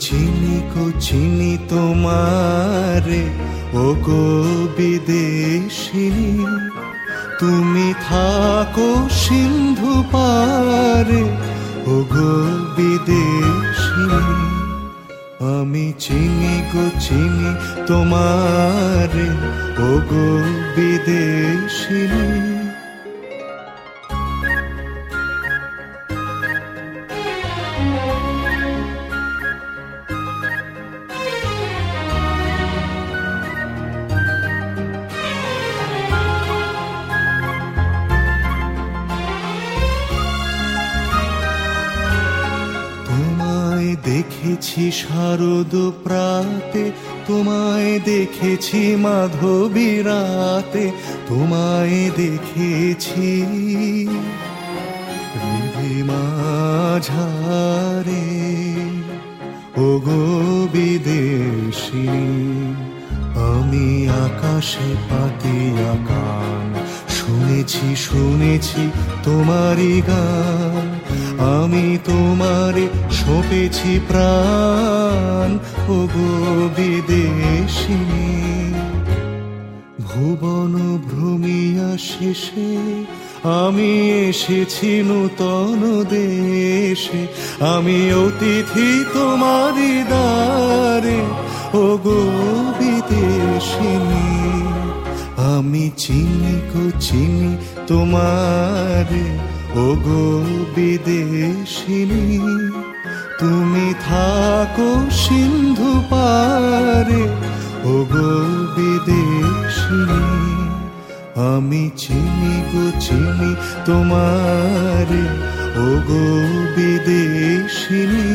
চিনি তোমারে ও গো বিদেশিনী তুমি থাকো সিন্ধু পারে ও গো বিদেশিনী আমি চিনি গো চিনি তোমারে ও গো বিদেশিনী দেখেছি শারদ প্রাতে, তোমায় দেখেছি মাধবী রাতে, তোমায় দেখেছি মাঝারে। ও গো বিদেশিনী আমি আকাশে পাতি আকান, শুনেছি শুনেছি তোমারই গান। আমি তোমারে সপেছি প্রাণ ও গো বিদেশিনী ভুবন ভ্রমিয়া শেষে আমি এসেছি নূতন দেশে। আমি অতিথি তোমারই দ্বারে ও গো বিদেশিনী আমি চিনি গো চিনি তোমারে ও গো বিদেশিনী, তুমি থাকো সিন্ধু পারে। ওগো বিদেশিনী, আমি চিনি গো চিনি তোমার। ওগো বিদেশিনী